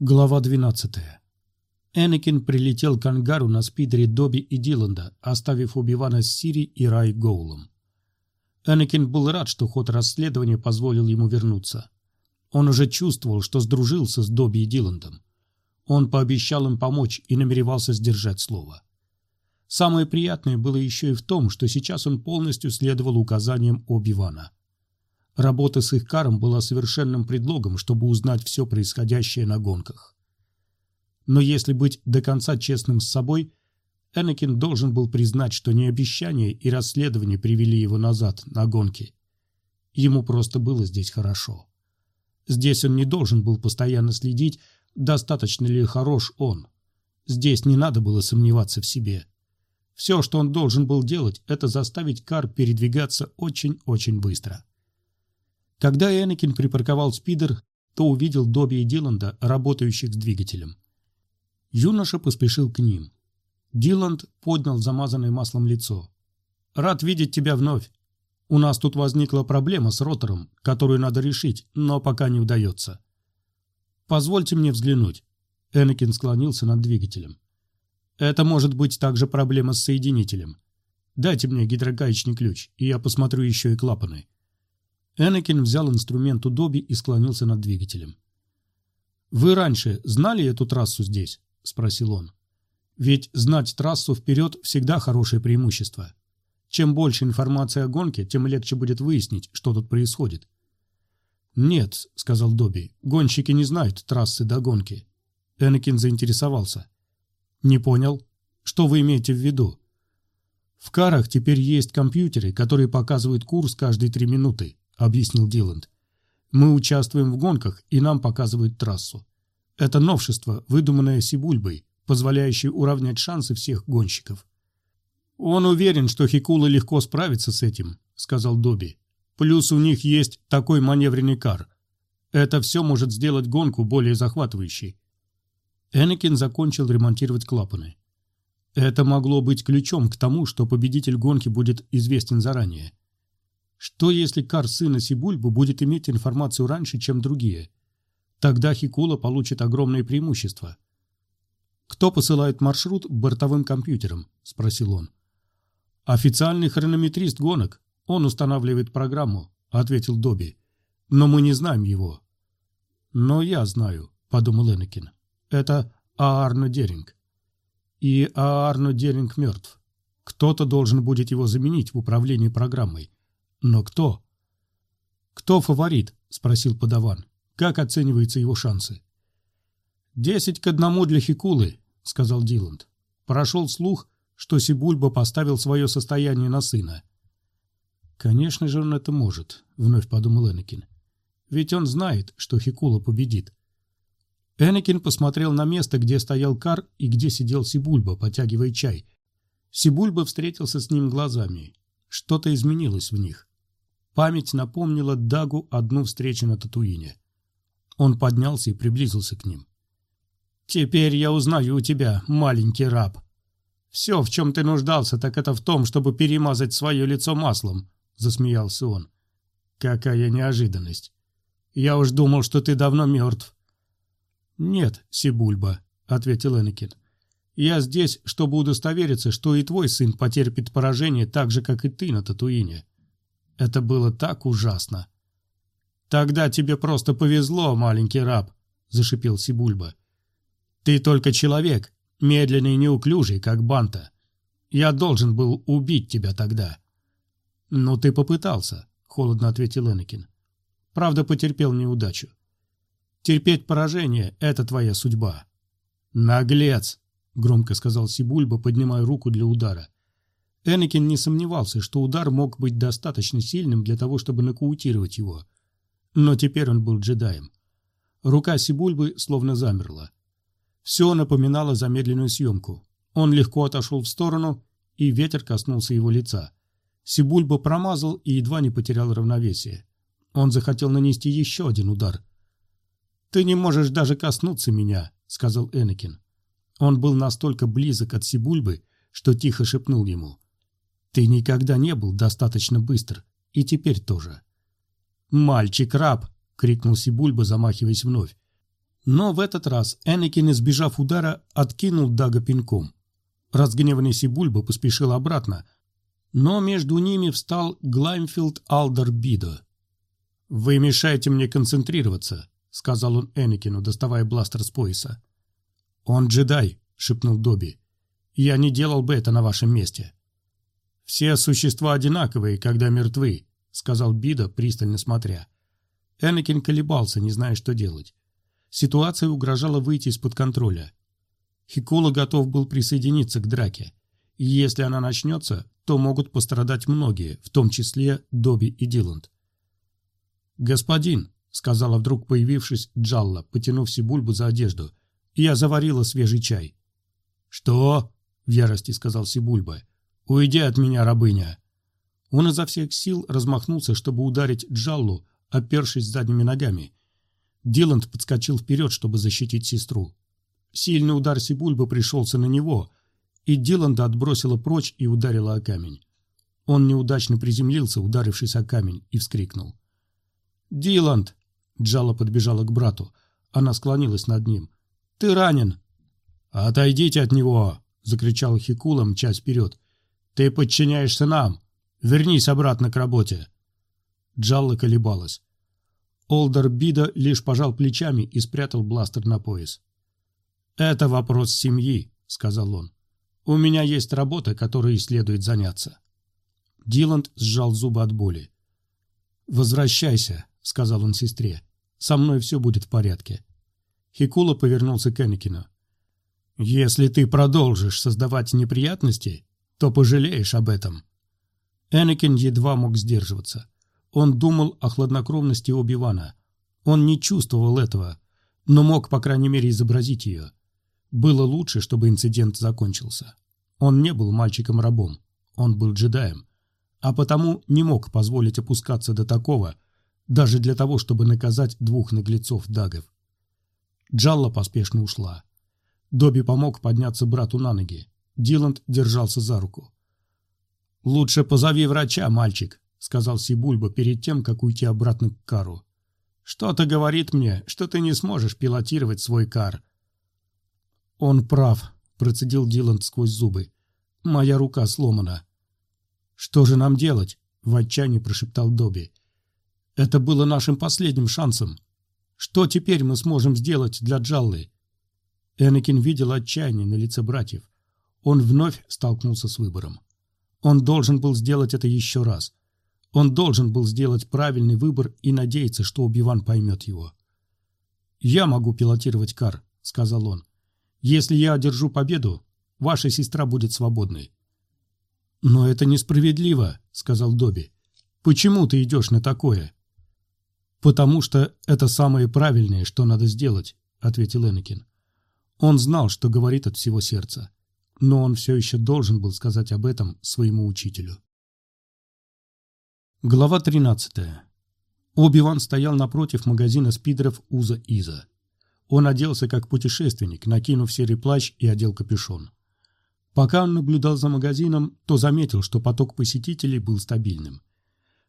Глава 12. Энакин прилетел к ангару на спидере Добби и Диланда, оставив Убивана с Сири и Рай Гоулом. Энакин был рад, что ход расследования позволил ему вернуться. Он уже чувствовал, что сдружился с Добби и Диландом. Он пообещал им помочь и намеревался сдержать слово. Самое приятное было еще и в том, что сейчас он полностью следовал указаниям Оби-Вана. Работа с их каром была совершенным предлогом, чтобы узнать все происходящее на гонках. Но если быть до конца честным с собой, Энакин должен был признать, что не обещания и расследования привели его назад, на гонки. Ему просто было здесь хорошо. Здесь он не должен был постоянно следить, достаточно ли хорош он. Здесь не надо было сомневаться в себе. Все, что он должен был делать, это заставить кар передвигаться очень-очень быстро. Когда Энакин припарковал спидер, то увидел Добби и Диланда, работающих с двигателем. Юноша поспешил к ним. Диланд поднял замазанное маслом лицо. «Рад видеть тебя вновь. У нас тут возникла проблема с ротором, которую надо решить, но пока не удается». «Позвольте мне взглянуть». Энакин склонился над двигателем. «Это может быть также проблема с соединителем. Дайте мне гидрогаечный ключ, и я посмотрю еще и клапаны». Энакин взял инструмент у Добби и склонился над двигателем. «Вы раньше знали эту трассу здесь?» – спросил он. «Ведь знать трассу вперед всегда хорошее преимущество. Чем больше информации о гонке, тем легче будет выяснить, что тут происходит». «Нет», – сказал Добби, – «гонщики не знают трассы до гонки». Энакин заинтересовался. «Не понял. Что вы имеете в виду?» «В карах теперь есть компьютеры, которые показывают курс каждые три минуты. — объяснил Диланд. «Мы участвуем в гонках, и нам показывают трассу. Это новшество, выдуманное Сибульбой, позволяющее уравнять шансы всех гонщиков». «Он уверен, что Хикула легко справится с этим», — сказал Добби. «Плюс у них есть такой маневренный кар. Это все может сделать гонку более захватывающей». Энакин закончил ремонтировать клапаны. Это могло быть ключом к тому, что победитель гонки будет известен заранее. Что если Кар сына Сибульбы будет иметь информацию раньше, чем другие? Тогда Хикула получит огромное преимущество. «Кто посылает маршрут бортовым компьютером?» – спросил он. «Официальный хронометрист гонок. Он устанавливает программу», – ответил Добби. «Но мы не знаем его». «Но я знаю», – подумал Энакин. «Это Аарно Деринг». И Аарно Деринг мертв. Кто-то должен будет его заменить в управлении программой. Но кто? «Кто фаворит?» – спросил подаван. «Как оцениваются его шансы?» «Десять к одному для Хикулы», – сказал Диланд. Прошел слух, что Сибульба поставил свое состояние на сына. «Конечно же он это может», — вновь подумал Энакин. «Ведь он знает, что Хикула победит». Энакин посмотрел на место, где стоял Кар и где сидел Сибульба, потягивая чай. Сибульба встретился с ним глазами. Что-то изменилось в них. Память напомнила Дагу одну встречу на Татуине. Он поднялся и приблизился к ним. «Теперь я узнаю у тебя, маленький раб. Все, в чем ты нуждался, так это в том, чтобы перемазать свое лицо маслом», — засмеялся он. «Какая неожиданность. Я уж думал, что ты давно мертв». «Нет, Сибульба», — ответил Энакин. «Я здесь, чтобы удостовериться, что и твой сын потерпит поражение так же, как и ты на Татуине. Это было так ужасно. «Тогда тебе просто повезло, маленький раб», — зашипел Сибульба. «Ты только человек, медленный и неуклюжий, как Банта. Я должен был убить тебя тогда». «Ну, ты попытался», — холодно ответил Энакин. «Правда, потерпел неудачу. Терпеть поражение — это твоя судьба». «Наглец!» — громко сказал Сибульба, поднимая руку для удара. Энакин не сомневался, что удар мог быть достаточно сильным для того, чтобы нокаутировать его. Но теперь он был джедаем. Рука Сибульбы словно замерла. Все напоминало замедленную съемку. Он легко отошел в сторону, и ветер коснулся его лица. Сибульба промазал и едва не потерял равновесие. Он захотел нанести еще один удар. «Ты не можешь даже коснуться меня», — сказал Энакин. Он был настолько близок от Сибульбы, что тихо шепнул ему. Ты никогда не был достаточно быстр, и теперь тоже. «Мальчик-раб!» — крикнул Сибульба, замахиваясь вновь. Но в этот раз Энакин, избежав удара, откинул Дага пинком. Разгневанный Сибульба поспешил обратно, но между ними встал Глаймфилд Алдер Бидо. «Вы мешаете мне концентрироваться», — сказал он Энакину, доставая бластер с пояса. «Он джедай», — шепнул Добби. «Я не делал бы это на вашем месте». «Все существа одинаковые, когда мертвы», — сказал Бида, пристально смотря. Энакин колебался, не зная, что делать. Ситуация угрожала выйти из-под контроля. Хикула готов был присоединиться к драке. И если она начнется, то могут пострадать многие, в том числе Добби и Диланд. «Господин», — сказала вдруг появившись Джалла, потянув Сибульбу за одежду, — «я заварила свежий чай». «Что?» — в ярости сказал Сибульба. «Уйди от меня, рабыня!» Он изо всех сил размахнулся, чтобы ударить Джаллу, опершись задними ногами. Диланд подскочил вперед, чтобы защитить сестру. Сильный удар Сибульбы пришелся на него, и Диланда отбросила прочь и ударила о камень. Он неудачно приземлился, ударившись о камень, и вскрикнул. «Диланд!» Джала подбежала к брату. Она склонилась над ним. «Ты ранен!» «Отойдите от него!» — закричал Хикула, мчась вперед. «Ты подчиняешься нам! Вернись обратно к работе!» Джалла колебалась. Олдер Бида лишь пожал плечами и спрятал бластер на пояс. «Это вопрос семьи», — сказал он. «У меня есть работа, которой следует заняться». Диланд сжал зубы от боли. «Возвращайся», — сказал он сестре. «Со мной все будет в порядке». Хикула повернулся к Энакину. «Если ты продолжишь создавать неприятности, то пожалеешь об этом». Энакин едва мог сдерживаться. Он думал о хладнокровности Оби-Вана. Он не чувствовал этого, но мог, по крайней мере, изобразить ее. Было лучше, чтобы инцидент закончился. Он не был мальчиком-рабом, он был джедаем, а потому не мог позволить опускаться до такого, даже для того, чтобы наказать двух наглецов Дагов. Джалла поспешно ушла. Добби помог подняться брату на ноги. Диланд держался за руку. «Лучше позови врача, мальчик», — сказал Сибульба перед тем, как уйти обратно к кару. «Что-то говорит мне, что ты не сможешь пилотировать свой кар». «Он прав», — процедил Диланд сквозь зубы. «Моя рука сломана». «Что же нам делать?» — в отчаянии прошептал Добби. «Это было нашим последним шансом. Что теперь мы сможем сделать для Джаллы?» Энакин видел отчаяние на лице братьев. Он вновь столкнулся с выбором. Он должен был сделать это еще раз. Он должен был сделать правильный выбор и надеяться, что Убиван поймет его. «Я могу пилотировать кар», — сказал он. «Если я одержу победу, ваша сестра будет свободной». «Но это несправедливо», — сказал Добби. «Почему ты идешь на такое?» «Потому что это самое правильное, что надо сделать», — ответил Энакин. Он знал, что говорит от всего сердца, но он все еще должен был сказать об этом своему учителю. Глава 13. Оби-Ван стоял напротив магазина спидеров Уза Иза. Он оделся как путешественник, накинув серый плащ и одел капюшон. Пока он наблюдал за магазином, то заметил, что поток посетителей был стабильным.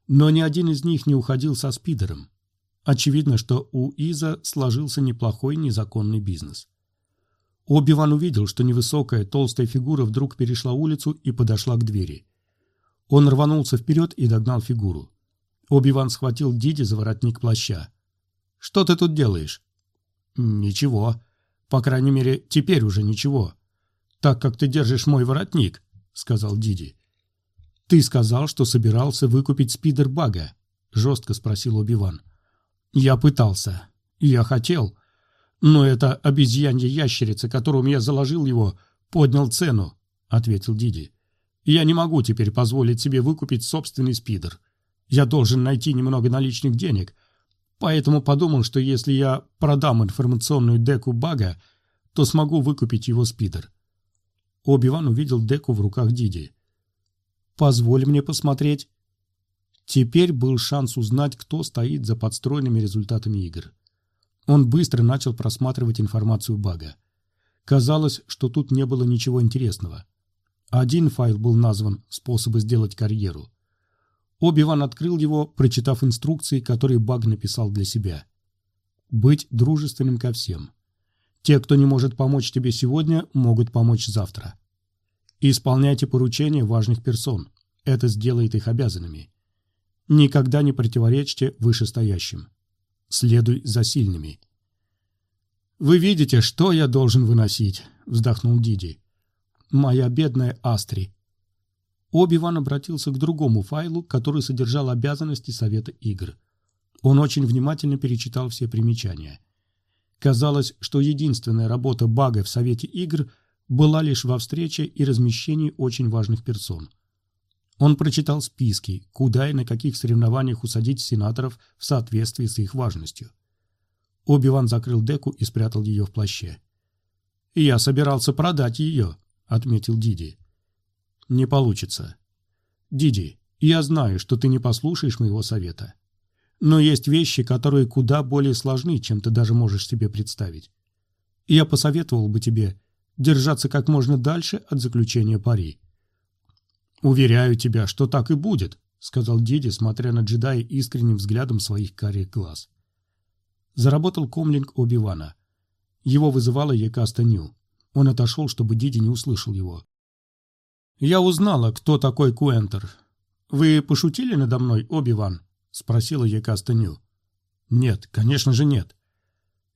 Но ни один из них не уходил со спидером. Очевидно, что у Иза сложился неплохой незаконный бизнес. Оби-Ван увидел, что невысокая, толстая фигура вдруг перешла улицу и подошла к двери. Он рванулся вперед и догнал фигуру. Оби-Ван схватил Диди за воротник плаща. «Что ты тут делаешь?» «Ничего. По крайней мере, теперь уже ничего. Так как ты держишь мой воротник», — сказал Диди. «Ты сказал, что собирался выкупить спидер-бага?» — жестко спросил Оби-Ван. «Я пытался. Я хотел. «Но это обезьянья ящерица, которому я заложил его, поднял цену», — ответил Диди. «Я не могу теперь позволить себе выкупить собственный спидер. Я должен найти немного наличных денег, поэтому подумал, что если я продам информационную деку бага, то смогу выкупить его спидер». Оби-Ван увидел деку в руках Диди. «Позволь мне посмотреть». Теперь был шанс узнать, кто стоит за подстроенными результатами игр. Он быстро начал просматривать информацию бага. Казалось, что тут не было ничего интересного. Один файл был назван «Способы сделать карьеру». Оби-Ван открыл его, прочитав инструкции, которые баг написал для себя. быть дружественным ко всем. Те, кто не может помочь тебе сегодня, могут помочь завтра. Исполняйте поручения важных персон. Это сделает их обязанными. Никогда не противоречьте вышестоящим. Следуй за сильными. «Вы видите, что я должен выносить», — вздохнул Диди. «Моя бедная Астри». Оби-Ван обратился к другому файлу, который содержал обязанности Совета игр. Он очень внимательно перечитал все примечания. Казалось, что единственная работа Бага в Совете игр была лишь во встрече и размещении очень важных персон. Он прочитал списки, куда и на каких соревнованиях усадить сенаторов в соответствии с их важностью. Оби-Ван закрыл деку и спрятал ее в плаще. «Я собирался продать ее», — отметил Диди. «Не получится. Диди, я знаю, что ты не послушаешь моего совета. Но есть вещи, которые куда более сложны, чем ты даже можешь себе представить. Я посоветовал бы тебе держаться как можно дальше от заключения пари. «Уверяю тебя, что так и будет», — сказал Диди, смотря на джедая искренним взглядом своих карих глаз. Заработал комлинг Оби-Вана. Его вызывала Екаста Ню. Он отошел, чтобы Диди не услышал его. «Я узнала, кто такой Куэнтер. Вы пошутили надо мной, Оби-Ван?» — спросила Екаста Ню. «Нет, конечно же нет.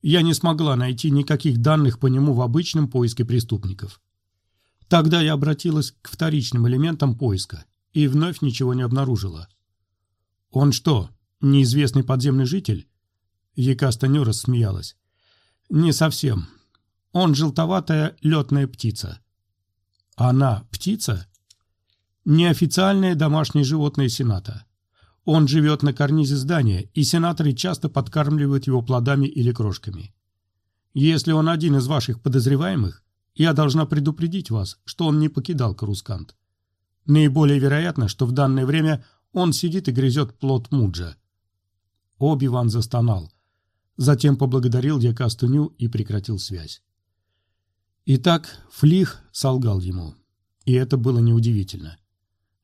Я не смогла найти никаких данных по нему в обычном поиске преступников. Тогда я обратилась к вторичным элементам поиска и вновь ничего не обнаружила. «Он что, неизвестный подземный житель?» Екаста Ню рассмеялась. «Не совсем. Он желтоватая летная птица». «Она птица?» «Неофициальное домашнее животное Сената. Он живет на карнизе здания, и сенаторы часто подкармливают его плодами или крошками. Если он один из ваших подозреваемых, я должна предупредить вас, что он не покидал Карускант. Наиболее вероятно, что в данное время он сидит и грызет плод Муджа. Оби-Ван застонал. Затем поблагодарил Дьякастуню и прекратил связь. Итак, Флих солгал ему. И это было неудивительно.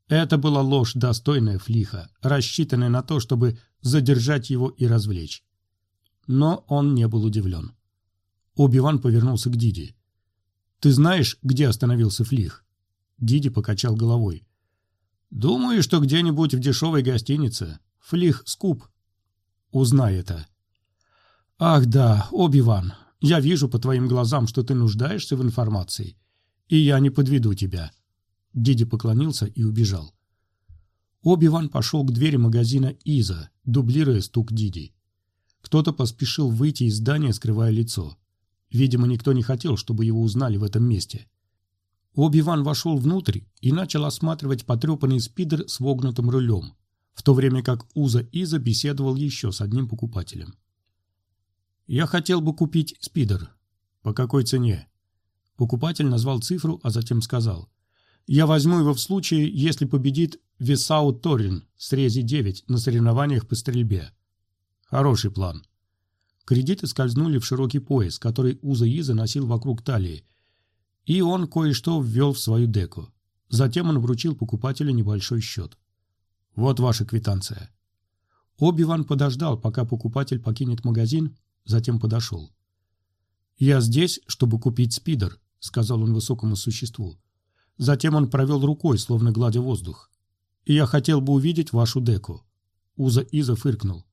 Это была ложь, достойная Флиха, рассчитанная на то, чтобы задержать его и развлечь. Но он не был удивлен. Оби-Ван повернулся к Диди. «Ты знаешь, где остановился Флих?» Диди покачал головой. «Думаю, что где-нибудь в дешевой гостинице. Флих скуп. Узнай это». «Ах да, Оби-Ван, я вижу по твоим глазам, что ты нуждаешься в информации, и я не подведу тебя». Диди поклонился и убежал. Оби-Ван пошел к двери магазина Иза, дублируя стук Диди. Кто-то поспешил выйти из здания, скрывая лицо. Видимо, никто не хотел, чтобы его узнали в этом месте. Оби-Ван вошел внутрь и начал осматривать потрепанный спидер с вогнутым рулем, в то время как Уза Иза беседовал еще с одним покупателем. «Я хотел бы купить спидер. По какой цене?» Покупатель назвал цифру, а затем сказал. «Я возьму его в случае, если победит Весау Торин в срезе 9 на соревнованиях по стрельбе». «Хороший план», Кредиты скользнули в широкий пояс, который Уза Иза носил вокруг талии, и он кое-что ввел в свою деку. Затем он вручил покупателю небольшой счет. «Вот ваша квитанция». Оби-Ван подождал, пока покупатель покинет магазин, затем подошел. «Я здесь, чтобы купить спидер», — сказал он высокому существу. Затем он провел рукой, словно гладя воздух. «И я хотел бы увидеть вашу деку». Уза Иза фыркнул.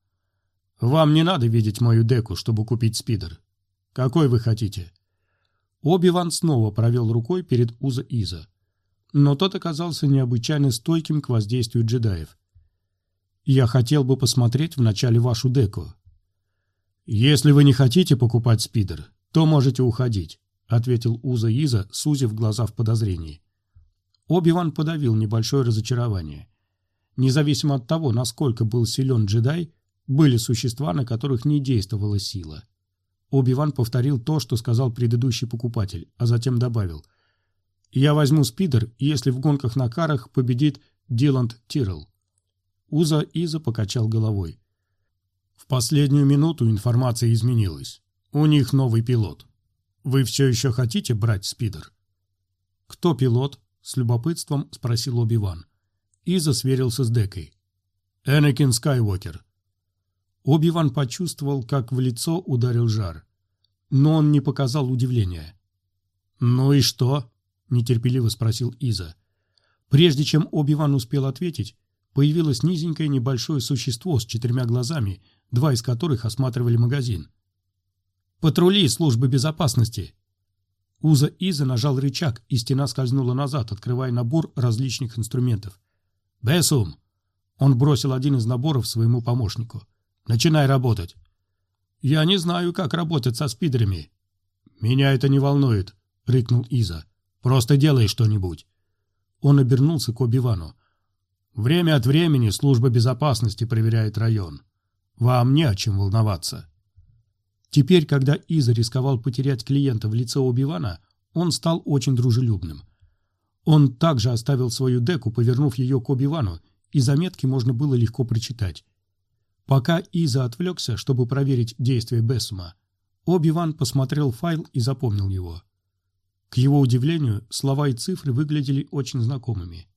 «Вам не надо видеть мою деку, чтобы купить спидер. Какой вы хотите?» Оби-Ван снова провел рукой перед Уза-Иза. Но тот оказался необычайно стойким к воздействию джедаев. «Я хотел бы посмотреть вначале вашу деку». «Если вы не хотите покупать спидер, то можете уходить», — ответил Уза-Иза, сузив глаза в подозрении. Оби-Ван подавил небольшое разочарование. Независимо от того, насколько был силен джедай, были существа, на которых не действовала сила. Оби-Ван повторил то, что сказал предыдущий покупатель, а затем добавил. «Я возьму спидер, если в гонках на карах победит Диланд Тирл». Уза Иза покачал головой. «В последнюю минуту информация изменилась. У них новый пилот. Вы все еще хотите брать спидер?» «Кто пилот?» — с любопытством спросил Оби-Ван. Иза сверился с Декой. «Энакин Скайуокер. Оби-Ван почувствовал, как в лицо ударил жар. Но он не показал удивления. «Ну и что?» – нетерпеливо спросил Иза. Прежде чем Оби-Ван успел ответить, появилось низенькое небольшое существо с четырьмя глазами, два из которых осматривали магазин. «Патрули службы безопасности!» Уза Иза нажал рычаг, и стена скользнула назад, открывая набор различных инструментов. «Бесум!» Он бросил один из наборов своему помощнику. «Начинай работать!» «Я не знаю, как работать со спидерами». «Меня это не волнует», — рыкнул Иза. «Просто делай что-нибудь». Он обернулся к Оби-Вану. «Время от времени служба безопасности проверяет район. Вам не о чем волноваться». Теперь, когда Иза рисковал потерять клиента в лице Оби-Вана, он стал очень дружелюбным. Он также оставил свою деку, повернув ее к Оби-Вану, и заметки можно было легко прочитать. Пока Иза отвлекся, чтобы проверить действие Бессума, Оби-Ван посмотрел файл и запомнил его. К его удивлению, слова и цифры выглядели очень знакомыми.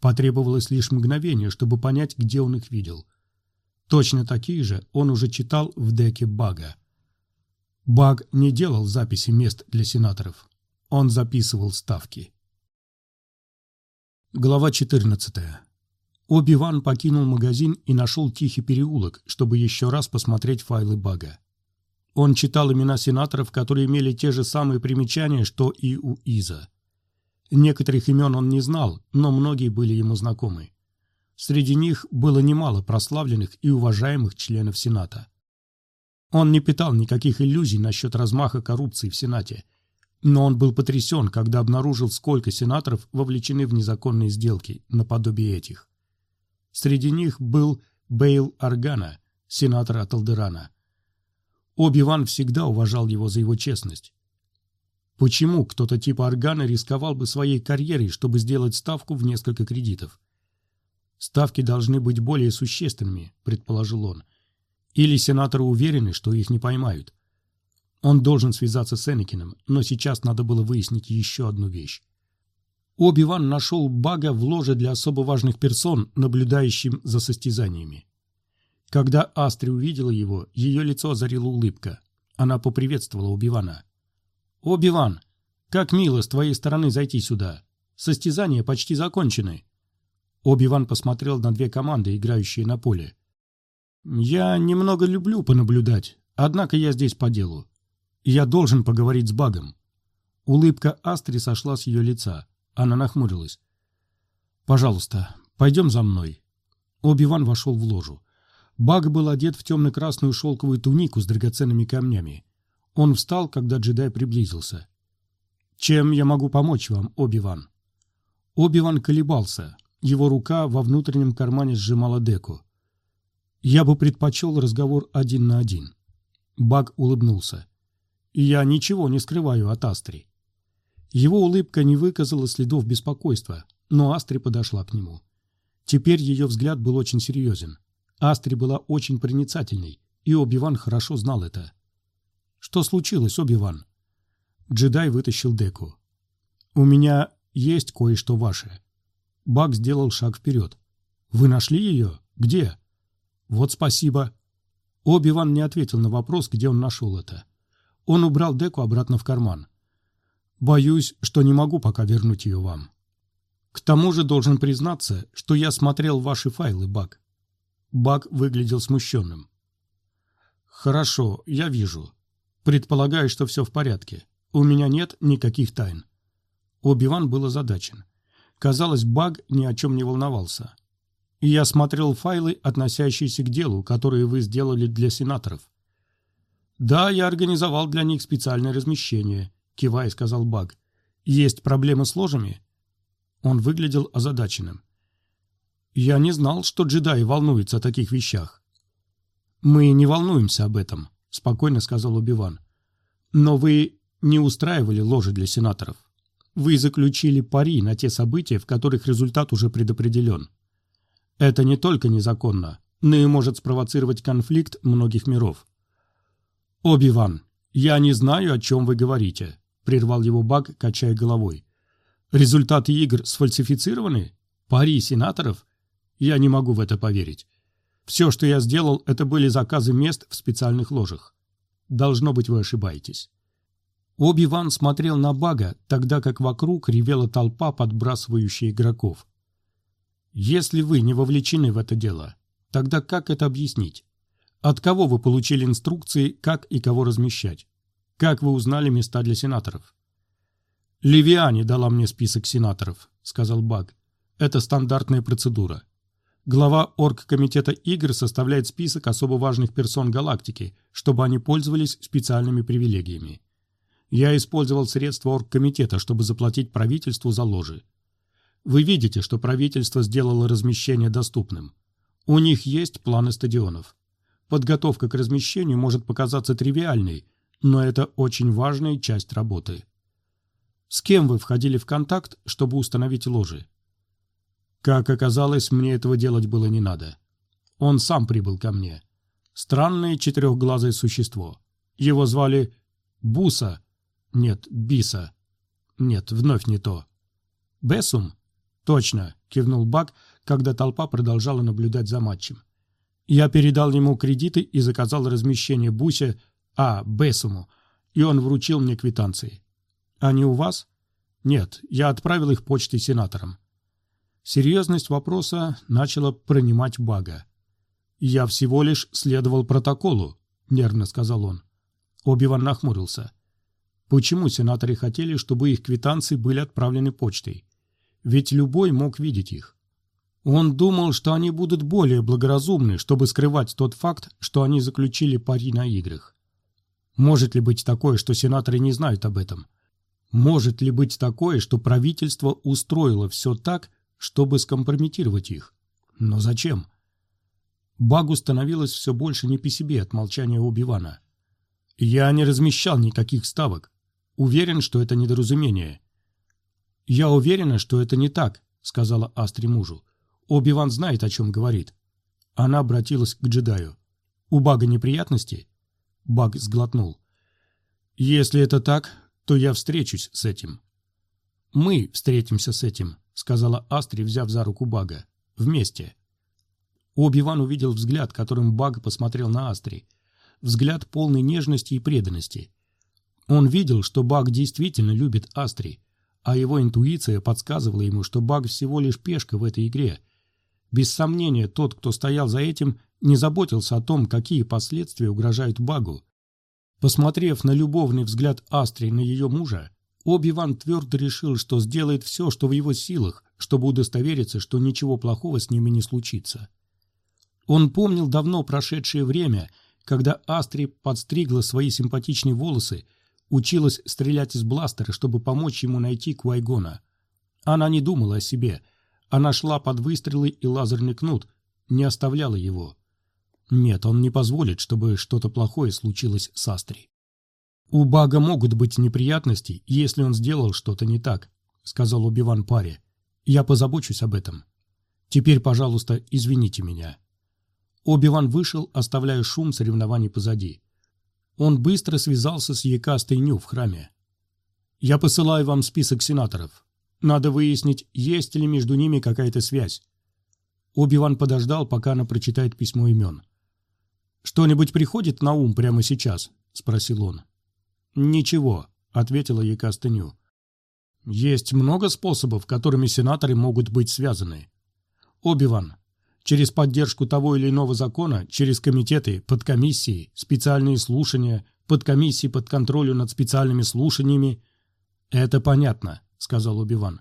Потребовалось лишь мгновение, чтобы понять, где он их видел. Точно такие же он уже читал в деке Бага. Баг не делал записи мест для сенаторов. Он записывал ставки. Глава 14. Оби-Ван покинул магазин и нашел тихий переулок, чтобы еще раз посмотреть файлы Бага. Он читал имена сенаторов, которые имели те же самые примечания, что и у Иза. Некоторых имен он не знал, но многие были ему знакомы. Среди них было немало прославленных и уважаемых членов Сената. Он не питал никаких иллюзий насчет размаха коррупции в Сенате, но он был потрясен, когда обнаружил, сколько сенаторов вовлечены в незаконные сделки, наподобие этих. Среди них был Бейл Аргана, сенатор от Алдерана. Оби-Ван всегда уважал его за его честность. Почему кто-то типа Органа рисковал бы своей карьерой, чтобы сделать ставку в несколько кредитов? Ставки должны быть более существенными, предположил он. Или сенаторы уверены, что их не поймают. Он должен связаться с Энакином, но сейчас надо было выяснить еще одну вещь. Оби-Ван нашел Бага в ложе для особо важных персон, наблюдающим за состязаниями. Когда Астри увидела его, ее лицо озарила улыбка. Она поприветствовала Оби-Вана. «Оби-Ван, как мило с твоей стороны зайти сюда. Состязания почти закончены». Оби-Ван посмотрел на две команды, играющие на поле. «Я немного люблю понаблюдать, однако я здесь по делу. Я должен поговорить с Багом». Улыбка Астри сошла с ее лица. Она нахмурилась. «Пожалуйста, пойдем за мной». Оби-Ван вошел в ложу. Баг был одет в темно-красную шелковую тунику с драгоценными камнями. Он встал, когда джедай приблизился. «Чем я могу помочь вам, Оби-Ван?» Оби-Ван колебался. Его рука во внутреннем кармане сжимала деку. «Я бы предпочел разговор один на один». Баг улыбнулся. «Я ничего не скрываю от Астри». Его улыбка не выказала следов беспокойства, но Астри подошла к нему. Теперь ее взгляд был очень серьезен. Астри была очень проницательной, и Оби-Ван хорошо знал это. «Что случилось, Оби-Ван?» Джедай вытащил деку. «У меня есть кое-что ваше». Бак сделал шаг вперед. «Вы нашли ее? Где?» «Вот спасибо». Оби-Ван не ответил на вопрос, где он нашел это. Он убрал деку обратно в карман. «Боюсь, что не могу пока вернуть ее вам». «К тому же должен признаться, что я смотрел ваши файлы, Бак. Бак выглядел смущенным. «Хорошо, я вижу. Предполагаю, что все в порядке. У меня нет никаких тайн». Оби-Ван был озадачен. Казалось, Баг ни о чем не волновался. «Я смотрел файлы, относящиеся к делу, которые вы сделали для сенаторов». «Да, я организовал для них специальное размещение», — кивая сказал Баг. «Есть проблемы с ложами?» Он выглядел озадаченным. Я не знал, что джедаи волнуются о таких вещах. Мы не волнуемся об этом, спокойно сказал Убиван. Но вы не устраивали ложи для сенаторов. Вы заключили пари на те события, в которых результат уже предопределен. Это не только незаконно, но и может спровоцировать конфликт многих миров. «Оби-Ван, я не знаю, о чем вы говорите», — прервал его Баг, качая головой. «Результаты игр сфальсифицированы? Пари сенаторов? Я не могу в это поверить. Все, что я сделал, это были заказы мест в специальных ложах. Должно быть, вы ошибаетесь. Оби-Ван смотрел на Бага, тогда как вокруг ревела толпа, подбрасывающая игроков. Если вы не вовлечены в это дело, тогда как это объяснить? От кого вы получили инструкции, как и кого размещать? Как вы узнали места для сенаторов? «Ливиани дала мне список сенаторов», — сказал Баг. «Это стандартная процедура. Глава оргкомитета игр составляет список особо важных персон галактики, чтобы они пользовались специальными привилегиями. Я использовал средства оргкомитета, чтобы заплатить правительству за ложи. Вы видите, что правительство сделало размещение доступным. У них есть планы стадионов. Подготовка к размещению может показаться тривиальной, но это очень важная часть работы. С кем вы входили в контакт, чтобы установить ложи? Как оказалось, мне этого делать было не надо. Он сам прибыл ко мне. Странное четырехглазое существо. Его звали Буса. Нет, Биса. Нет, вновь не то. Бесум? Точно, кивнул Бак, когда толпа продолжала наблюдать за матчем. Я передал ему кредиты и заказал размещение Бусе, а, Бесуму, и он вручил мне квитанции. Они у вас? Нет, я отправил их почтой сенаторам. Серьезность вопроса начала пронимать Бага. «Я всего лишь следовал протоколу», — нервно сказал он. Оби-Ван нахмурился. Почему сенаторы хотели, чтобы их квитанции были отправлены почтой? Ведь любой мог видеть их. Он думал, что они будут более благоразумны, чтобы скрывать тот факт, что они заключили пари на играх. Может ли быть такое, что сенаторы не знают об этом? Может ли быть такое, что правительство устроило все так, чтобы скомпрометировать их? Но зачем? Багу становилось все больше не по себе от молчания Оби-Вана. «Я не размещал никаких ставок. Уверен, что это недоразумение». «Я уверена, что это не так», — сказала Астри мужу. «Оби-Ван знает, о чем говорит». Она обратилась к джедаю. «У Бага неприятности?» Баг сглотнул. «Если это так, то я встречусь с этим». «Мы встретимся с этим», — сказала Астри, взяв за руку Бага. «Вместе». Оби-Ван увидел взгляд, которым Баг посмотрел на Астри. Взгляд полный нежности и преданности. Он видел, что Баг действительно любит Астри, а его интуиция подсказывала ему, что Баг всего лишь пешка в этой игре. Без сомнения, тот, кто стоял за этим, не заботился о том, какие последствия угрожают Багу. Посмотрев на любовный взгляд Астри на ее мужа, Оби-Ван твердо решил, что сделает все, что в его силах, чтобы удостовериться, что ничего плохого с ними не случится. Он помнил давно прошедшее время, когда Астри подстригла свои симпатичные волосы, училась стрелять из бластера, чтобы помочь ему найти Куайгона. Она не думала о себе. Она шла под выстрелы и лазерный кнут, не оставляла его. Нет, он не позволит, чтобы что-то плохое случилось с Астри. «У Бага могут быть неприятности, если он сделал что-то не так», — сказал Убиван паре. «Я позабочусь об этом. Теперь, пожалуйста, извините меня». Оби-Ван вышел, оставляя шум соревнований позади. Он быстро связался с Якастой Ню в храме. «Я посылаю вам список сенаторов. Надо выяснить, есть ли между ними какая-то связь». Оби-Ван подождал, пока она прочитает письмо имен. «Что-нибудь приходит на ум прямо сейчас?» — спросил он. «Ничего», — ответила Якастыню. «Есть много способов, которыми сенаторы могут быть связаны. Обиван, через поддержку того или иного закона, через комитеты, подкомиссии, специальные слушания, подкомиссии под контролем над специальными слушаниями». «Это понятно», — сказал Обиван.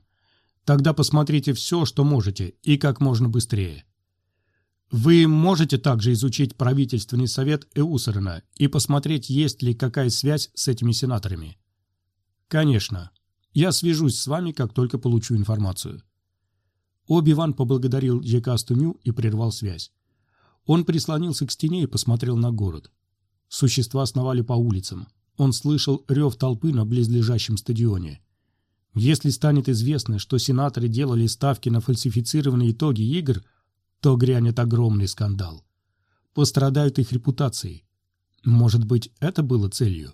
«Тогда посмотрите все, что можете, и как можно быстрее. Вы можете также изучить правительственный совет Эусерена и посмотреть, есть ли какая связь с этими сенаторами. Конечно. Я свяжусь с вами, как только получу информацию. Оби-Ван поблагодарил Екастуню и прервал связь. Он прислонился к стене и посмотрел на город. Существа сновали по улицам. Он слышал рев толпы на близлежащем стадионе. Если станет известно, что сенаторы делали ставки на фальсифицированные итоги игр – то грянет огромный скандал. Пострадают их репутации. Может быть, это было целью?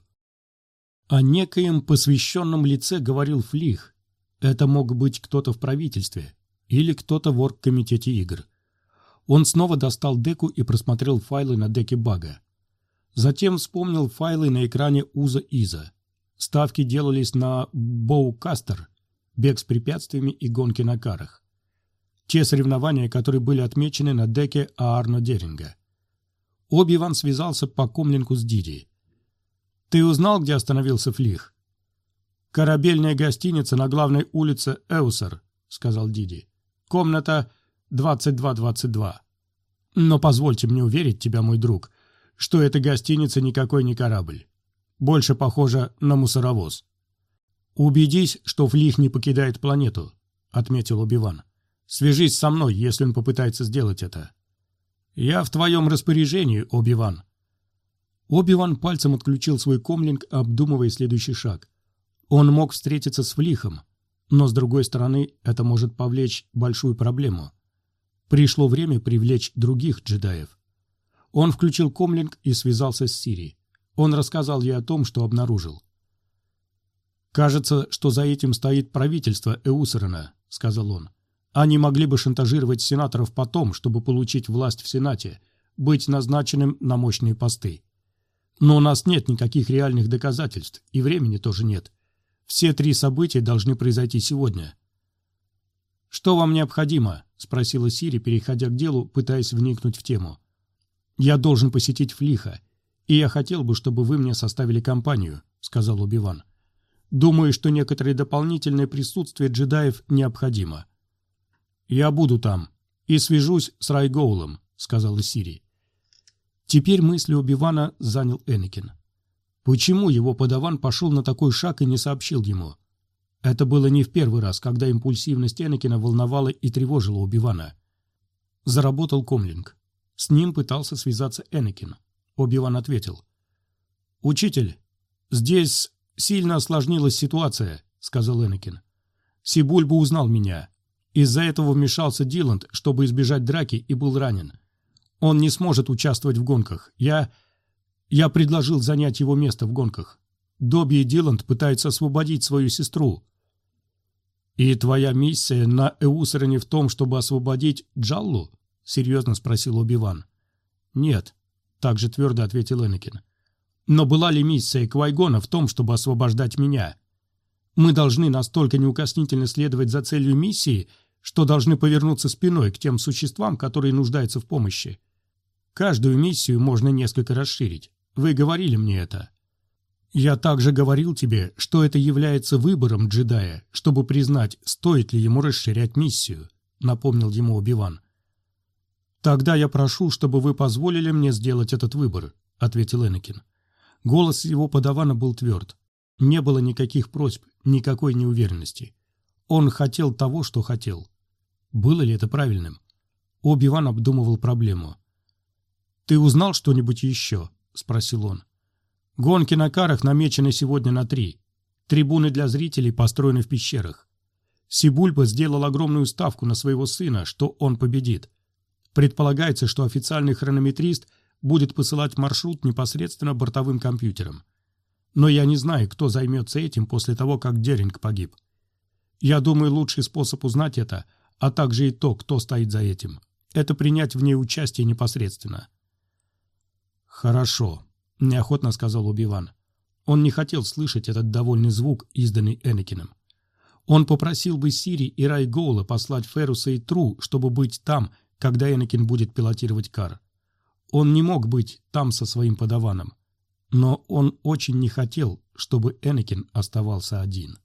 О некоем посвященном лице говорил Флих. Это мог быть кто-то в правительстве или кто-то в оргкомитете игр. Он снова достал деку и просмотрел файлы на деке бага. Затем вспомнил файлы на экране УЗа Иза. Ставки делались на Боукастер, бег с препятствиями и гонки на карах. Те соревнования, которые были отмечены на деке Аарно Деринга. Оби-Ван связался по комлинку с Диди. «Ты узнал, где остановился Флих?» «Корабельная гостиница на главной улице Эусер», — сказал Диди. «Комната 2222. Но позвольте мне уверить тебя, мой друг, что эта гостиница никакой не корабль. Больше похожа на мусоровоз». «Убедись, что Флих не покидает планету», — отметил Убиван. «Свяжись со мной, если он попытается сделать это». «Я в твоем распоряжении, Оби-Ван». Оби-Ван пальцем отключил свой комлинг, обдумывая следующий шаг. Он мог встретиться с Флихом, но, с другой стороны, это может повлечь большую проблему. Пришло время привлечь других джедаев. Он включил комлинг и связался с Сири. Он рассказал ей о том, что обнаружил. «Кажется, что за этим стоит правительство Эусерена», — сказал он. Они могли бы шантажировать сенаторов потом, чтобы получить власть в Сенате, быть назначенным на мощные посты. Но у нас нет никаких реальных доказательств, и времени тоже нет. Все три события должны произойти сегодня. «Что вам необходимо?» – спросила Сири, переходя к делу, пытаясь вникнуть в тему. «Я должен посетить Флиха, и я хотел бы, чтобы вы мне составили компанию», – сказал Убиван. «Думаю, что некоторое дополнительное присутствие джедаев необходимо». «Я буду там и свяжусь с Райгоулом», — сказал Сири. Теперь мысли Убивана занял Энакин. Почему его подаван пошел на такой шаг и не сообщил ему? Это было не в первый раз, когда импульсивность Энакина волновала и тревожила Убивана. Заработал комлинг. С ним пытался связаться Энакин. Оби-Ван ответил. «Учитель, здесь сильно осложнилась ситуация», — сказал Энакин. «Сибульба узнал меня. Из-за этого вмешался Диланд, чтобы избежать драки, и был ранен. Он не сможет участвовать в гонках. Я... Я предложил занять его место в гонках. Добби и Диланд пытаются освободить свою сестру. «И твоя миссия на Эусерене в том, чтобы освободить Джаллу?» — серьезно спросил Оби-Ван. «Нет», — также твердо ответил Энакин. «Но была ли миссия Квайгона в том, чтобы освобождать меня? Мы должны настолько неукоснительно следовать за целью миссии, что должны повернуться спиной к тем существам, которые нуждаются в помощи. Каждую миссию можно несколько расширить. Вы говорили мне это. Я также говорил тебе, что это является выбором джедая, чтобы признать, стоит ли ему расширять миссию, напомнил ему Убиван. Тогда я прошу, чтобы вы позволили мне сделать этот выбор, ответил Энакин. Голос его подавана был тверд. Не было никаких просьб, никакой неуверенности. Он хотел того, что хотел. Было ли это правильным? Оби-Ван обдумывал проблему. «Ты узнал что-нибудь еще?» – спросил он. «Гонки на карах намечены сегодня на три. Трибуны для зрителей построены в пещерах. Сибульба сделал огромную ставку на своего сына, что он победит. Предполагается, что официальный хронометрист будет посылать маршрут непосредственно бортовым компьютером. Но я не знаю, кто займется этим после того, как Деринг погиб. Я думаю, лучший способ узнать это – а также и то, кто стоит за этим. Это принять в ней участие непосредственно. «Хорошо», — неохотно сказал Убиван. Он не хотел слышать этот довольный звук, изданный Энакином. Он попросил бы Сири и Рай Гоула послать Феруса и Тру, чтобы быть там, когда Энакин будет пилотировать кар. Он не мог быть там со своим подаваном. Но он очень не хотел, чтобы Энакин оставался один.